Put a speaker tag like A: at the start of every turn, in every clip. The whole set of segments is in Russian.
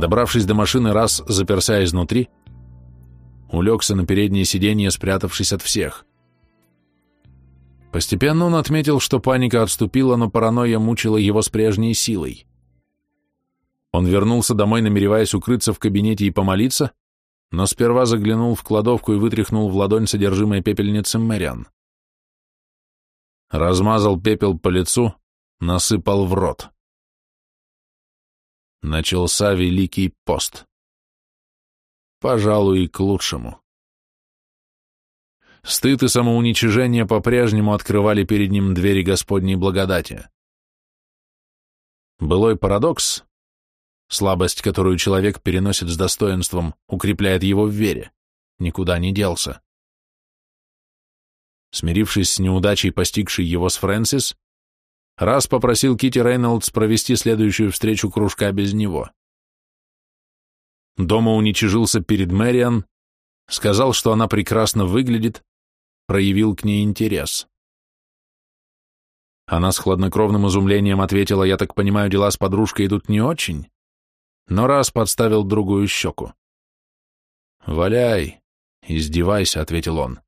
A: Добравшись до машины, раз заперся изнутри, улегся на переднее сиденье, спрятавшись от всех. Постепенно он отметил, что паника отступила, но паранойя мучила его с прежней силой. Он вернулся домой, намереваясь укрыться в кабинете и помолиться, но сперва заглянул в кладовку и вытряхнул в ладонь содержимое пепельницы Мэриан. Размазал пепел по лицу, насыпал в рот начался Великий пост. Пожалуй, к лучшему. Стыд и самоуничижение по-прежнему открывали перед ним двери Господней благодати. Былой парадокс, слабость, которую человек переносит с достоинством, укрепляет его в вере, никуда не делся. Смирившись с неудачей, постигшей его с Фрэнсис, раз попросил Кити Рейнольдс провести следующую встречу кружка без него. Дома уничижился перед Мэриан, сказал, что она прекрасно выглядит, проявил к ней интерес. Она с хладнокровным изумлением ответила, я так понимаю, дела с подружкой идут не очень, но раз подставил другую щеку. «Валяй, издевайся», — ответил он.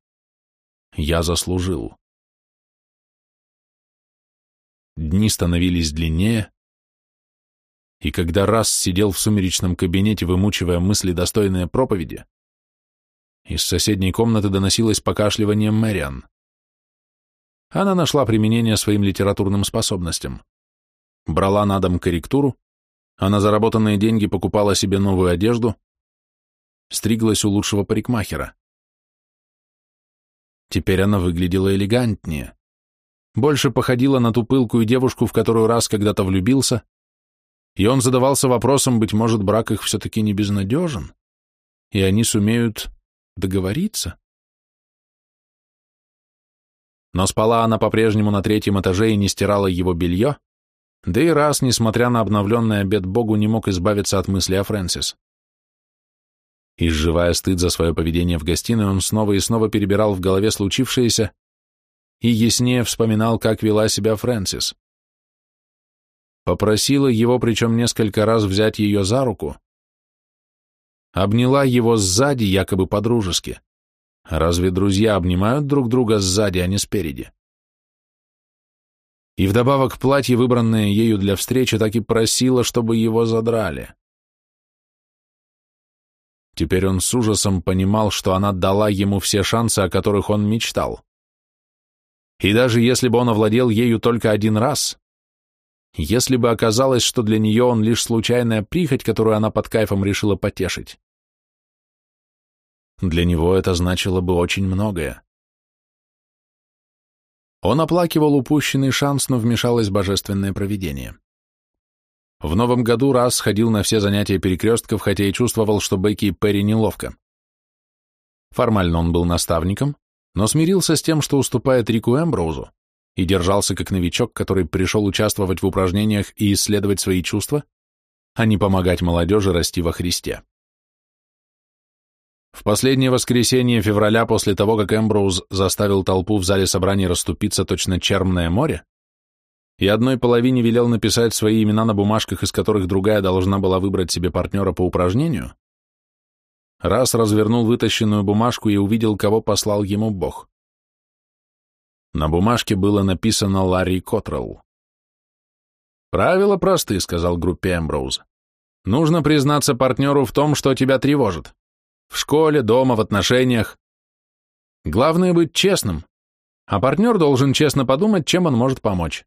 A: «Я заслужил» дни становились длиннее, и когда раз сидел в сумеречном кабинете, вымучивая мысли достойные проповеди, из соседней комнаты доносилось покашливание Мэриан. Она нашла применение своим литературным способностям. Брала на дом корректуру, а на заработанные деньги покупала себе новую одежду, стриглась у лучшего парикмахера. Теперь она выглядела элегантнее больше походила на ту пылкую девушку, в которую раз когда-то влюбился, и он задавался вопросом, быть может, брак их все-таки не безнадежен, и они сумеют договориться. Но спала она по-прежнему на третьем этаже и не стирала его белье, да и раз, несмотря на обновленный обед Богу, не мог избавиться от мысли о Фрэнсис. Изживая стыд за свое поведение в гостиной, он снова и снова перебирал в голове случившееся, и яснее вспоминал, как вела себя Фрэнсис. Попросила его, причем несколько раз, взять ее за руку. Обняла его сзади, якобы по-дружески. Разве друзья обнимают друг друга сзади, а не спереди? И вдобавок платье, выбранное ею для встречи, так и просила, чтобы его задрали. Теперь он с ужасом понимал, что она дала ему все шансы, о которых он мечтал. И даже если бы он овладел ею только один раз, если бы оказалось, что для нее он лишь случайная прихоть, которую она под кайфом решила потешить, для него это значило бы очень многое. Он оплакивал упущенный шанс, но вмешалось божественное провидение. В новом году раз ходил на все занятия перекрестков, хотя и чувствовал, что Бекки и Перри неловко. Формально он был наставником, но смирился с тем, что уступает Рику Эмброузу, и держался как новичок, который пришел участвовать в упражнениях и исследовать свои чувства, а не помогать молодежи расти во Христе. В последнее воскресенье февраля, после того, как Эмброуз заставил толпу в зале собраний расступиться точно Чермное море, и одной половине велел написать свои имена на бумажках, из которых другая должна была выбрать себе партнера по упражнению, раз развернул вытащенную бумажку и увидел, кого послал ему Бог. На бумажке было написано «Ларри Котрелл». «Правила просты», — сказал группе Эмброуз. «Нужно признаться партнеру в том, что тебя тревожит. В школе, дома, в отношениях. Главное — быть честным, а партнер должен честно подумать, чем он может помочь.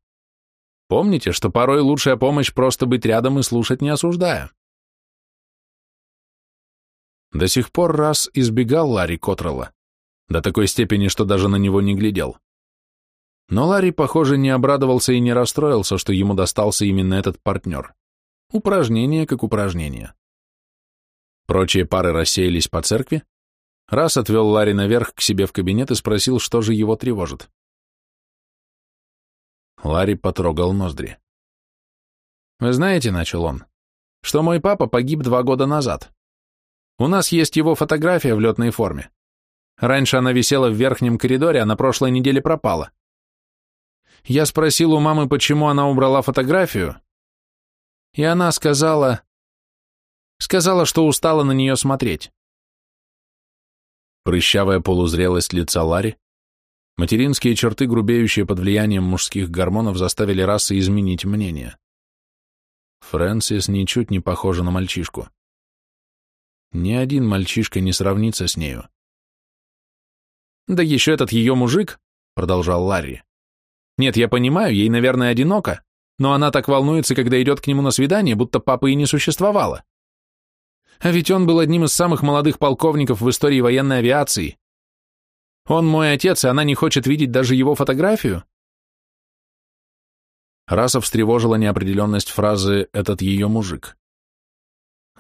A: Помните, что порой лучшая помощь — просто быть рядом и слушать, не осуждая». До сих пор раз избегал Ларри Котрелла, до такой степени, что даже на него не глядел. Но Ларри, похоже, не обрадовался и не расстроился, что ему достался именно этот партнер. Упражнение как упражнение. Прочие пары рассеялись по церкви. Раз отвел Ларри наверх к себе в кабинет и спросил, что же его тревожит. Ларри потрогал ноздри. «Вы знаете, — начал он, — что мой папа погиб два года назад. У нас есть его фотография в летной форме. Раньше она висела в верхнем коридоре, а на прошлой неделе пропала. Я спросил у мамы, почему она убрала фотографию, и она сказала... Сказала, что устала на нее смотреть. Прыщавая полузрелость лица Ларри, материнские черты, грубеющие под влиянием мужских гормонов, заставили расы изменить мнение. Фрэнсис ничуть не похожа на мальчишку. Ни один мальчишка не сравнится с нею. «Да еще этот ее мужик», — продолжал Ларри. «Нет, я понимаю, ей, наверное, одиноко, но она так волнуется, когда идет к нему на свидание, будто папы и не существовало. А ведь он был одним из самых молодых полковников в истории военной авиации. Он мой отец, и она не хочет видеть даже его фотографию?» Раса встревожила неопределенность фразы «этот ее мужик».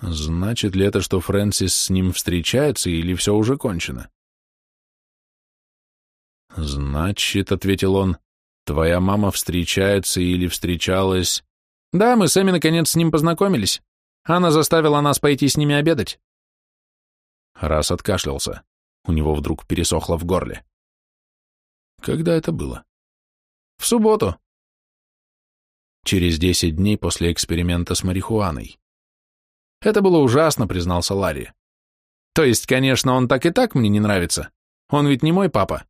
A: Значит ли это, что Фрэнсис с ним встречается или все уже кончено? Значит, — ответил он, — твоя мама встречается или встречалась... Да, мы с Эми наконец с ним познакомились. Она заставила нас пойти с ними обедать. Раз откашлялся. У него вдруг пересохло в горле. Когда это было? В субботу. Через десять дней после эксперимента с марихуаной. Это было ужасно, признался Ларри. То есть, конечно, он так и так мне не нравится. Он ведь не мой папа.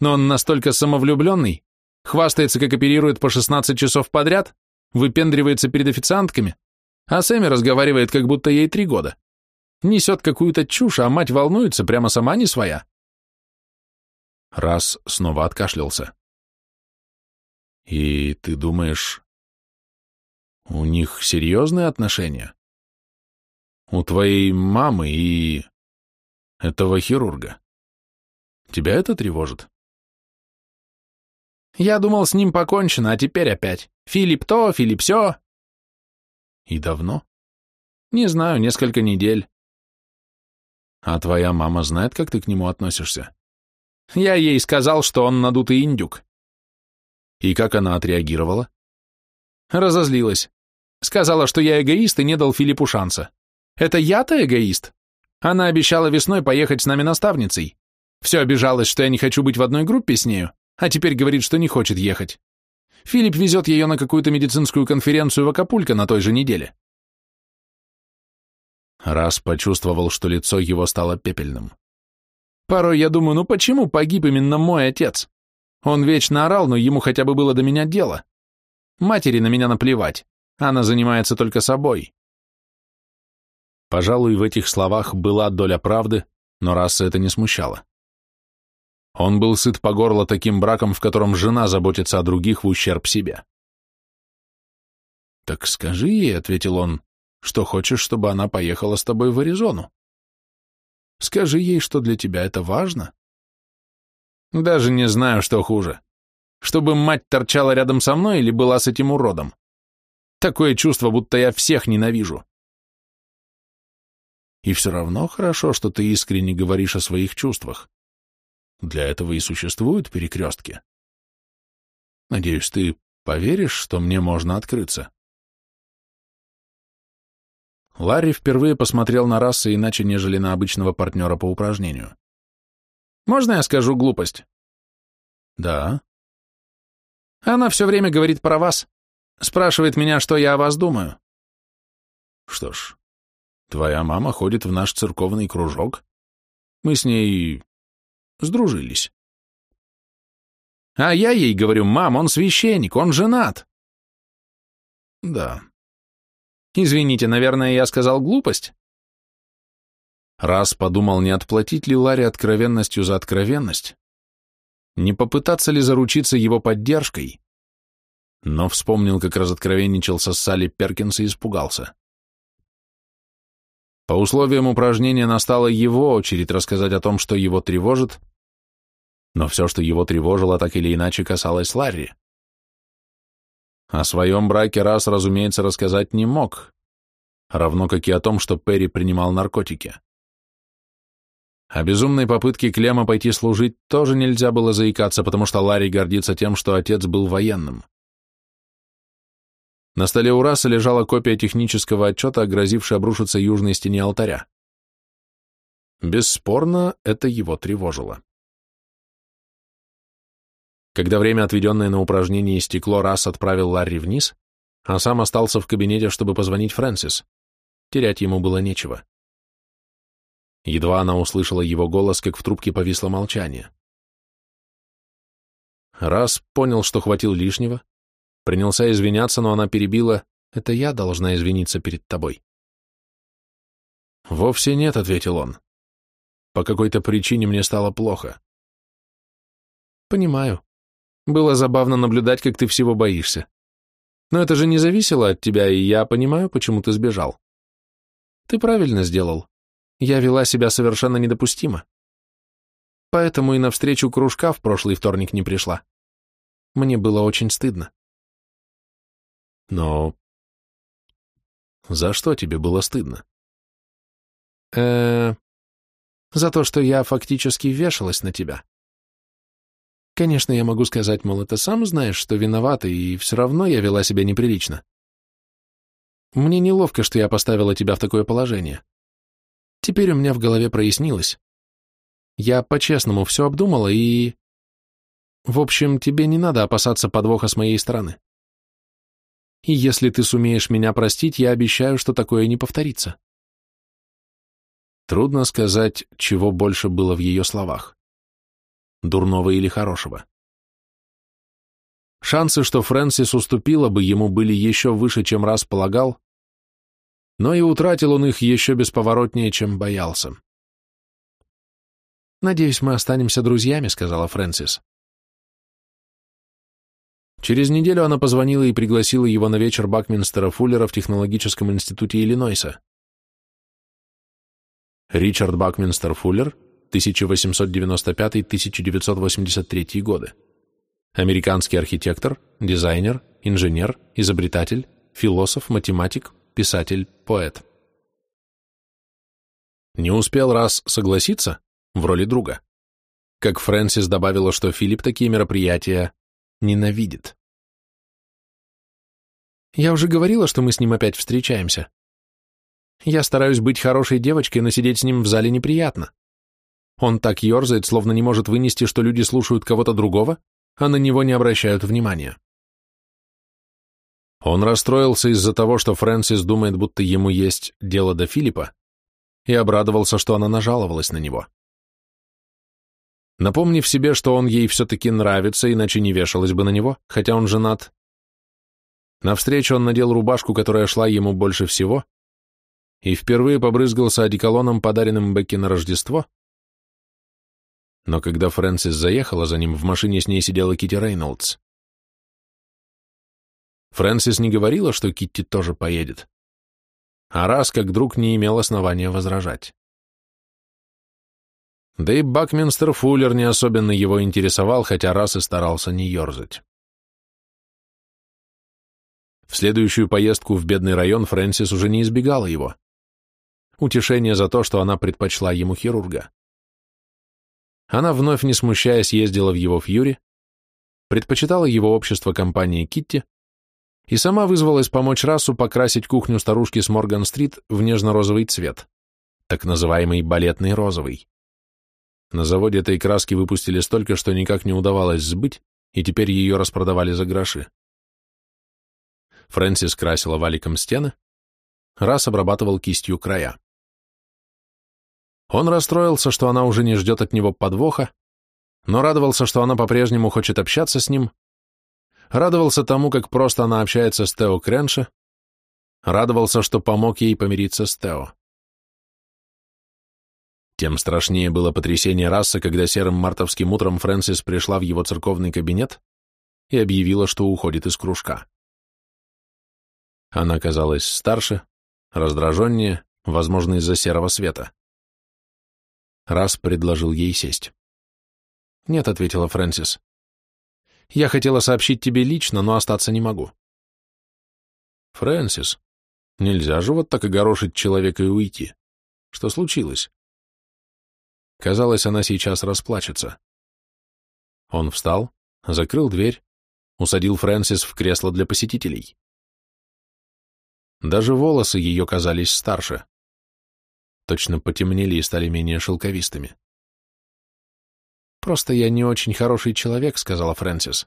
A: Но он настолько самовлюбленный, хвастается, как оперирует по 16 часов подряд, выпендривается перед официантками, а Сэмми разговаривает, как будто ей три года. Несет какую-то чушь, а мать волнуется, прямо сама не своя. Раз снова откашлялся. «И ты думаешь, у них серьезные отношения?» у твоей мамы и... этого хирурга. Тебя это тревожит? Я думал, с ним покончено, а теперь опять. Филипп то, Филипп все И давно? Не знаю, несколько недель. А твоя мама знает, как ты к нему относишься? Я ей сказал, что он надутый индюк. И как она отреагировала? Разозлилась. Сказала, что я эгоист и не дал Филиппу шанса. Это я-то эгоист. Она обещала весной поехать с нами наставницей. Все обижалась, что я не хочу быть в одной группе с нею, а теперь говорит, что не хочет ехать. Филипп везет ее на какую-то медицинскую конференцию в Акапулько на той же неделе. Раз почувствовал, что лицо его стало пепельным. Порой я думаю, ну почему погиб именно мой отец? Он вечно орал, но ему хотя бы было до меня дело. Матери на меня наплевать. Она занимается только собой. Пожалуй, в этих словах была доля правды, но раз это не смущало. Он был сыт по горло таким браком, в котором жена заботится о других в ущерб себе. «Так скажи ей», — ответил он, — «что хочешь, чтобы она поехала с тобой в Аризону. Скажи ей, что для тебя это важно». «Даже не знаю, что хуже. Чтобы мать торчала рядом со мной или была с этим уродом. Такое чувство, будто я всех ненавижу». И все равно хорошо, что ты искренне говоришь о своих чувствах. Для этого и существуют перекрестки. Надеюсь, ты поверишь, что мне можно открыться?» Ларри впервые посмотрел на расы иначе, нежели на обычного партнера по упражнению. «Можно я скажу глупость?» «Да». «Она все время говорит про вас. Спрашивает меня, что я о вас думаю». «Что ж, Твоя мама ходит в наш церковный кружок. Мы с ней сдружились. А я ей говорю, мам, он священник, он женат. Да. Извините, наверное, я сказал глупость? Раз подумал, не отплатить ли Ларе откровенностью за откровенность, не попытаться ли заручиться его поддержкой, но вспомнил, как разоткровенничался с Салли Перкинс и испугался. По условиям упражнения настала его очередь рассказать о том, что его тревожит, но все, что его тревожило, так или иначе касалось Ларри. О своем браке раз, разумеется, рассказать не мог, равно как и о том, что Перри принимал наркотики. О безумной попытке Клема пойти служить тоже нельзя было заикаться, потому что Ларри гордится тем, что отец был военным. На столе у Раса лежала копия технического отчета, огрозившая обрушиться южной стене алтаря. Бесспорно, это его тревожило. Когда время, отведенное на упражнение, истекло, Расс отправил Ларри вниз, а сам остался в кабинете, чтобы позвонить Фрэнсис. Терять ему было нечего. Едва она услышала его голос, как в трубке повисло молчание. Раз понял, что хватил лишнего, Принялся извиняться, но она перебила. «Это я должна извиниться перед тобой». «Вовсе нет», — ответил он. «По какой-то причине мне стало плохо». «Понимаю. Было забавно наблюдать, как ты всего боишься. Но это же не зависело от тебя, и я понимаю, почему ты сбежал. Ты правильно сделал. Я вела себя совершенно недопустимо. Поэтому и на встречу кружка в прошлый вторник не пришла. Мне было очень стыдно. Но... За что тебе было стыдно? э За то, что я фактически вешалась на тебя. Конечно, я могу сказать, мол, это сам знаешь, что виновата, и все равно я вела себя неприлично. Мне неловко, что я поставила тебя в такое положение. Теперь у меня в голове прояснилось. Я по-честному все обдумала и... В общем, тебе не надо опасаться подвоха с моей стороны. И если ты сумеешь меня простить, я обещаю, что такое не повторится. Трудно сказать, чего больше было в ее словах. Дурного или хорошего. Шансы, что Фрэнсис уступила бы ему, были еще выше, чем раз полагал, но и утратил он их еще бесповоротнее, чем боялся. «Надеюсь, мы останемся друзьями», — сказала Фрэнсис. Через неделю она позвонила и пригласила его на вечер Бакминстера Фуллера в Технологическом институте Иллинойса. Ричард Бакминстер Фуллер, 1895-1983 годы. Американский архитектор, дизайнер, инженер, изобретатель, философ, математик, писатель, поэт. Не успел раз согласиться в роли друга. Как Фрэнсис добавила, что Филипп такие мероприятия ненавидит. Я уже говорила, что мы с ним опять встречаемся. Я стараюсь быть хорошей девочкой, но сидеть с ним в зале неприятно. Он так ерзает, словно не может вынести, что люди слушают кого-то другого, а на него не обращают внимания. Он расстроился из-за того, что Фрэнсис думает, будто ему есть дело до Филиппа, и обрадовался, что она нажаловалась на него напомнив себе, что он ей все-таки нравится, иначе не вешалась бы на него, хотя он женат. Навстречу он надел рубашку, которая шла ему больше всего, и впервые побрызгался одеколоном, подаренным Бекки на Рождество. Но когда Фрэнсис заехала за ним, в машине с ней сидела Китти Рейнольдс. Фрэнсис не говорила, что Китти тоже поедет. А раз, как друг, не имел основания возражать. Да и Бакминстер Фуллер не особенно его интересовал, хотя раз и старался не ерзать. В следующую поездку в бедный район Фрэнсис уже не избегала его. Утешение за то, что она предпочла ему хирурга. Она вновь не смущаясь ездила в его фьюри, предпочитала его общество компании Китти и сама вызвалась помочь расу покрасить кухню старушки с Морган-стрит в нежно-розовый цвет, так называемый балетный розовый. На заводе этой краски выпустили столько, что никак не удавалось сбыть, и теперь ее распродавали за гроши. Фрэнсис красила валиком стены, раз обрабатывал кистью края. Он расстроился, что она уже не ждет от него подвоха, но радовался, что она по-прежнему хочет общаться с ним, радовался тому, как просто она общается с Тео Кренше, радовался, что помог ей помириться с Тео. Тем страшнее было потрясение расы, когда серым мартовским утром Фрэнсис пришла в его церковный кабинет и объявила, что уходит из кружка. Она казалась старше, раздраженнее, возможно, из-за серого света. Раз предложил ей сесть. «Нет», — ответила Фрэнсис. «Я хотела сообщить тебе лично, но остаться не могу». «Фрэнсис, нельзя же вот так огорошить человека и уйти. Что случилось?» Казалось, она сейчас расплачется. Он встал, закрыл дверь, усадил Фрэнсис в кресло для посетителей. Даже волосы ее казались старше. Точно потемнели и стали менее шелковистыми. «Просто я не очень хороший человек», — сказала Фрэнсис.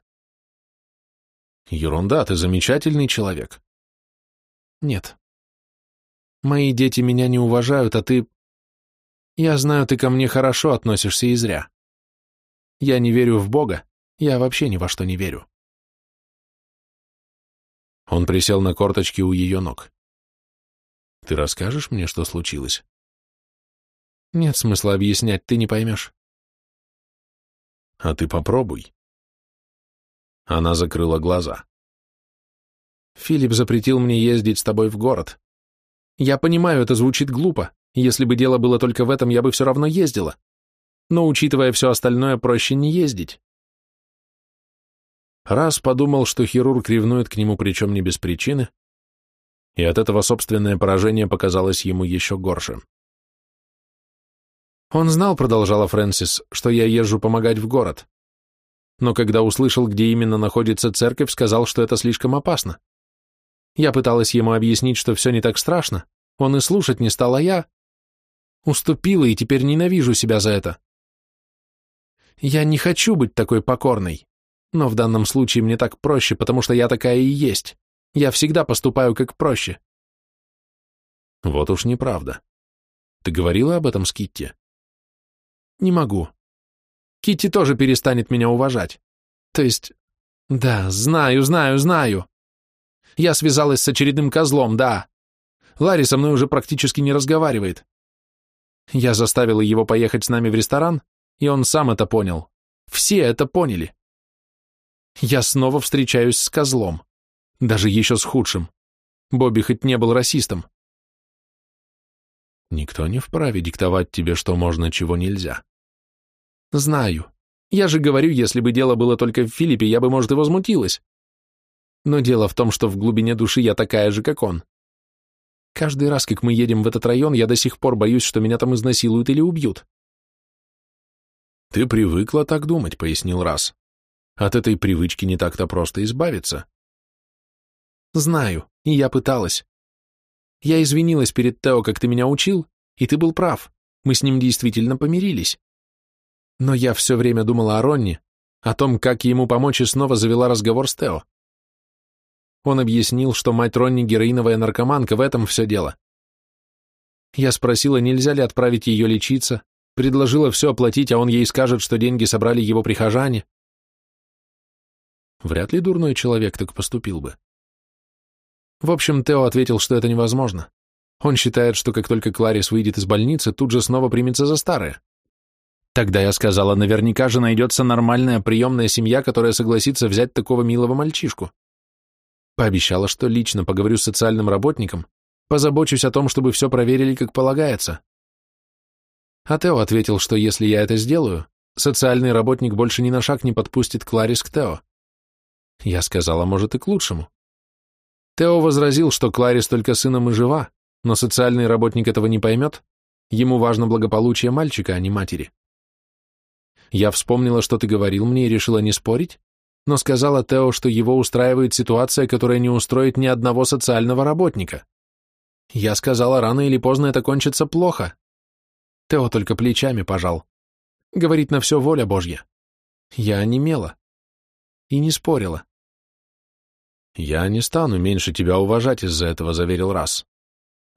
A: «Ерунда, ты замечательный человек». «Нет.
B: Мои дети меня не уважают, а ты я знаю, ты ко мне хорошо относишься и зря. Я не верю в Бога, я вообще ни во что не верю.
A: Он присел на корточки у ее ног. Ты расскажешь мне, что случилось?
B: Нет смысла объяснять, ты не поймешь.
A: А ты попробуй. Она закрыла глаза.
B: Филипп запретил мне ездить с тобой в город. Я понимаю, это звучит глупо, если бы дело было только в этом, я бы все равно ездила. Но, учитывая все остальное, проще не ездить.
A: Раз подумал, что хирург ревнует к нему, причем не без причины, и от этого собственное поражение показалось ему еще горше.
B: «Он знал, — продолжала Фрэнсис, — что я езжу помогать в город. Но когда услышал, где именно находится церковь, сказал, что это слишком опасно. Я пыталась ему объяснить, что все не так страшно. Он и слушать не стал, а я Уступила и теперь ненавижу себя за это. Я не хочу быть такой покорной, но в данном случае мне так проще, потому что я такая и есть. Я всегда поступаю как проще.
A: Вот уж неправда. Ты говорила об этом с Китти?
B: Не могу. Китти тоже перестанет меня уважать. То есть... Да, знаю, знаю, знаю. Я связалась с очередным козлом, да. Ларри со мной уже практически не разговаривает. Я заставила его поехать с нами в ресторан, и он сам это понял. Все это поняли. Я снова встречаюсь с козлом. Даже еще с худшим. Бобби хоть не был расистом.
A: Никто не вправе диктовать тебе, что можно, чего нельзя.
B: Знаю. Я же говорю, если бы дело было только в Филиппе, я бы, может, и возмутилась. Но дело в том, что в глубине души я такая же, как он. Каждый раз, как мы едем в этот район, я до сих пор боюсь, что меня там изнасилуют или убьют.
A: Ты привыкла так думать, пояснил Раз. От этой привычки не так-то просто избавиться.
B: Знаю, и я пыталась. Я извинилась перед Тео, как ты меня учил, и ты был прав. Мы с ним действительно помирились. Но я все время думала о Ронни, о том, как ему помочь, и снова завела разговор с Тео. Он объяснил, что мать Ронни героиновая наркоманка, в этом все дело. Я спросила, нельзя ли отправить ее лечиться, предложила все оплатить, а он ей скажет, что деньги собрали его прихожане.
A: Вряд ли дурной человек так поступил бы.
B: В общем, Тео ответил, что это невозможно. Он считает, что как только Кларис выйдет из больницы, тут же снова примется за старое. Тогда я сказала, наверняка же найдется нормальная приемная семья, которая согласится взять такого милого мальчишку. Пообещала, что лично поговорю с социальным работником, позабочусь о том, чтобы все проверили, как полагается. А Тео ответил, что если я это сделаю, социальный работник больше ни на шаг не подпустит Кларис к Тео. Я сказала, может, и к лучшему. Тео возразил, что Кларис только сыном и жива, но социальный работник этого не поймет. Ему важно благополучие мальчика, а не матери. Я вспомнила, что ты говорил мне, и решила не спорить, но сказала Тео, что его устраивает ситуация, которая не устроит ни одного социального работника. Я сказала, рано или поздно это кончится плохо. Тео только плечами пожал. Говорит на все воля Божья. Я онемела. И не спорила.
A: «Я не стану меньше тебя уважать из-за этого», — заверил раз.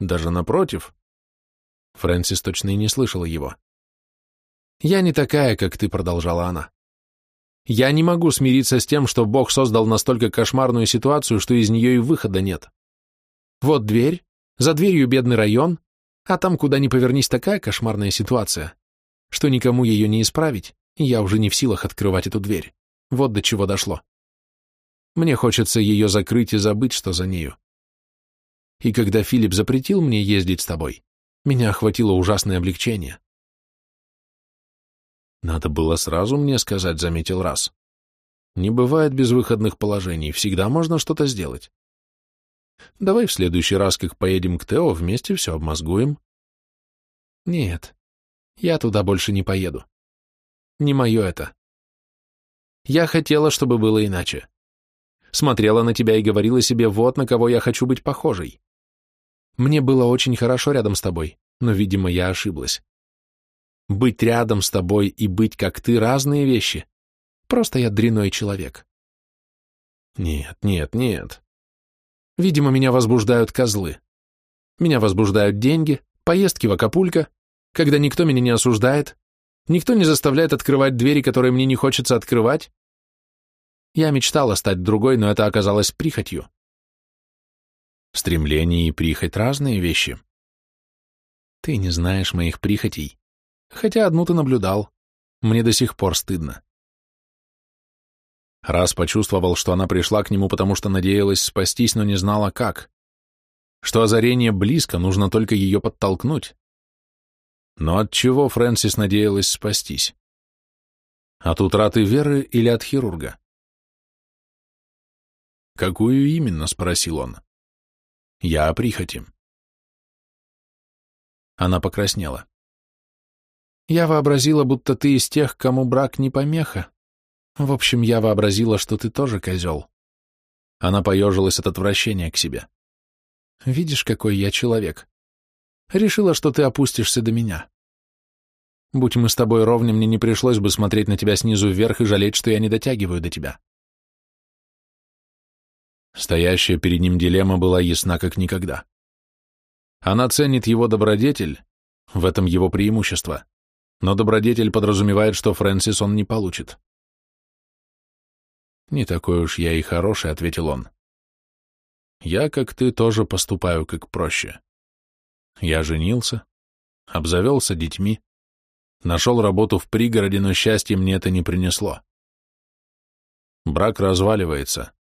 A: «Даже напротив». Фрэнсис точно и не слышала его.
B: «Я не такая, как ты», — продолжала она. Я не могу смириться с тем, что Бог создал настолько кошмарную ситуацию, что из нее и выхода нет. Вот дверь, за дверью бедный район, а там, куда ни повернись, такая кошмарная ситуация, что никому ее не исправить, и я уже не в силах открывать эту дверь. Вот до чего дошло. Мне хочется ее закрыть и забыть, что за нею. И когда Филипп запретил мне ездить с тобой, меня охватило ужасное облегчение.
A: Надо было сразу мне сказать, заметил раз. Не бывает безвыходных положений, всегда можно что-то сделать. Давай в следующий раз, как поедем к Тео, вместе все обмозгуем.
B: Нет, я туда больше не поеду. Не мое это. Я хотела, чтобы было иначе. Смотрела на тебя и говорила себе, вот на кого я хочу быть похожей. Мне было очень хорошо рядом с тобой, но, видимо, я ошиблась быть рядом с тобой и быть как ты — разные вещи. Просто я дряной человек.
A: Нет, нет, нет.
B: Видимо, меня возбуждают козлы. Меня возбуждают деньги, поездки в Акапулько, когда никто меня не осуждает, никто не заставляет открывать двери, которые мне не хочется открывать. Я мечтала стать другой, но это оказалось прихотью. Стремление и прихоть — разные вещи. Ты не знаешь моих прихотей. Хотя одну ты наблюдал. Мне до сих пор стыдно. Раз почувствовал, что она пришла к нему, потому что надеялась спастись, но не знала как. Что озарение близко, нужно только ее подтолкнуть. Но от чего Фрэнсис надеялась спастись? От утраты веры или от хирурга? «Какую именно?» — спросил он. «Я о прихоти». Она покраснела. Я вообразила, будто ты из тех, кому брак не помеха. В общем, я вообразила, что ты тоже козел. Она поежилась от отвращения к себе. Видишь, какой я человек. Решила, что ты опустишься до меня. Будь мы с тобой ровни, мне не пришлось бы смотреть на тебя снизу вверх и жалеть, что я не дотягиваю до тебя. Стоящая перед ним дилемма была ясна как никогда. Она ценит его добродетель, в этом его преимущество. Но добродетель подразумевает, что Фрэнсис он не получит. «Не такой уж я и хороший», — ответил он. «Я, как ты, тоже поступаю как проще. Я женился, обзавелся детьми, нашел работу в пригороде, но счастья мне это не принесло. Брак разваливается.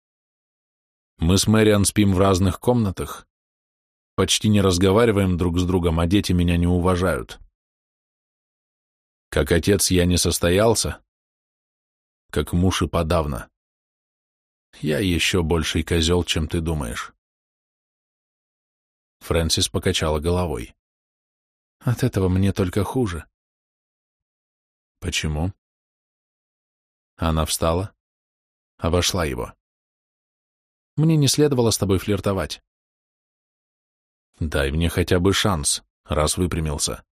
B: Мы с Мэриан спим в разных комнатах, почти не разговариваем друг с другом, а дети меня не уважают». Как отец я не состоялся, как муж и подавно. Я еще больший козел, чем ты думаешь. Фрэнсис покачала головой. От этого мне только хуже. Почему? Она встала, обошла его. Мне не следовало с тобой флиртовать. Дай мне хотя бы шанс, раз выпрямился.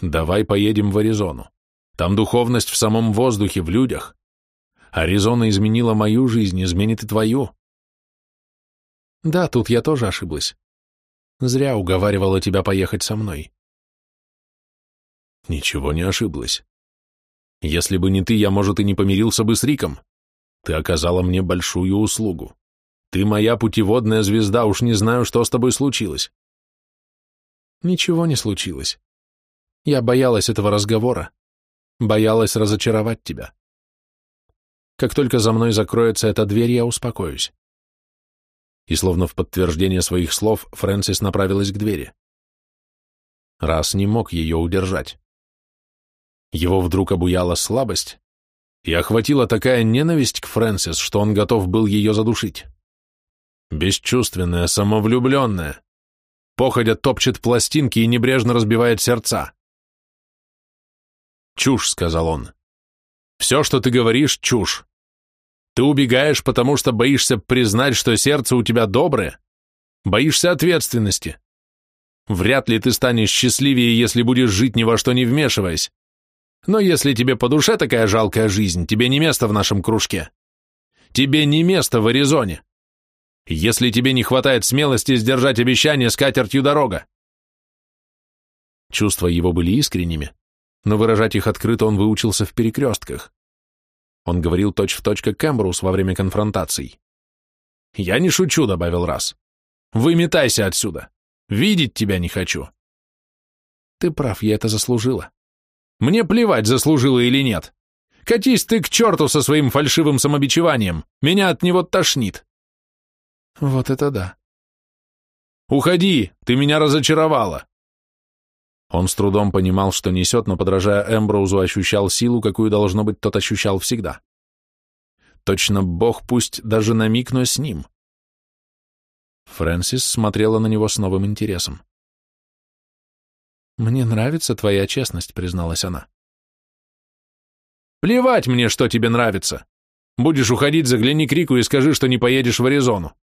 B: Давай поедем в Аризону. Там духовность в самом воздухе, в людях. Аризона изменила мою жизнь, изменит и твою. Да, тут я тоже ошиблась. Зря уговаривала тебя поехать со мной. Ничего не ошиблась. Если бы не ты, я, может, и не помирился бы с Риком. Ты оказала мне большую услугу. Ты моя путеводная звезда, уж не знаю, что с тобой случилось. Ничего не случилось. Я боялась этого разговора, боялась разочаровать тебя. Как только за мной закроется эта дверь, я успокоюсь. И словно в подтверждение своих слов, Фрэнсис направилась к двери. Раз не мог ее удержать. Его вдруг обуяла слабость, и охватила такая ненависть к Фрэнсис, что он готов был ее задушить. Бесчувственная, самовлюбленная. Походя топчет пластинки и небрежно разбивает сердца. «Чушь», — сказал он. «Все, что ты говоришь, чушь. Ты убегаешь, потому что боишься признать, что сердце у тебя доброе, боишься ответственности. Вряд ли ты станешь счастливее, если будешь жить ни во что не вмешиваясь. Но если тебе по душе такая жалкая жизнь, тебе не место в нашем кружке. Тебе не место в Аризоне. Если тебе не хватает смелости сдержать обещание с катертью дорога». Чувства его были искренними, но выражать их открыто он выучился в перекрестках. Он говорил точь-в-точь, точь, Кэмбрус во время конфронтаций. «Я не шучу», — добавил раз. «Выметайся отсюда! Видеть тебя не хочу!» «Ты прав, я это заслужила». «Мне плевать, заслужила или нет! Катись ты к черту со своим фальшивым самобичеванием! Меня от него тошнит!» «Вот это да!» «Уходи! Ты меня разочаровала!» Он с трудом понимал, что несет, но, подражая Эмброузу, ощущал силу, какую, должно быть, тот ощущал всегда. Точно бог пусть даже на миг, но с ним. Фрэнсис смотрела на него с новым интересом. «Мне нравится твоя честность», — призналась она. «Плевать мне, что тебе нравится. Будешь уходить, загляни к Рику и скажи, что не поедешь в Аризону».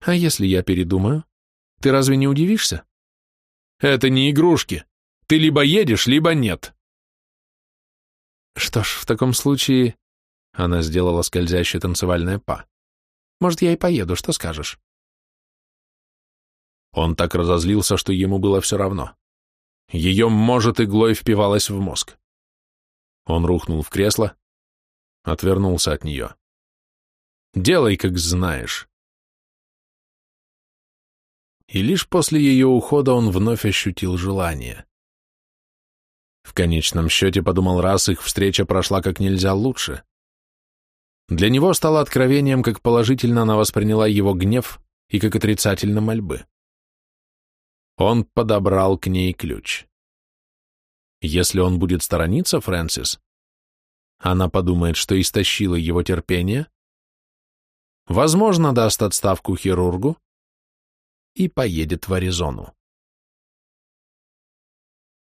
B: «А если я передумаю? Ты разве не удивишься?» Это не игрушки. Ты либо едешь, либо нет. Что ж, в таком случае... Она сделала скользящее танцевальное па. Может, я и поеду, что скажешь?
A: Он так разозлился, что ему было все равно. Ее, может, иглой впивалась в мозг. Он рухнул в кресло, отвернулся от нее. «Делай, как знаешь» и лишь после ее ухода он вновь ощутил желание. В конечном счете, подумал раз, их встреча прошла как нельзя лучше. Для него стало откровением, как положительно она восприняла его гнев и как отрицательно мольбы. Он подобрал к ней ключ. Если он будет сторониться Фрэнсис, она подумает, что истощила его терпение, возможно, даст отставку хирургу, и поедет в Аризону.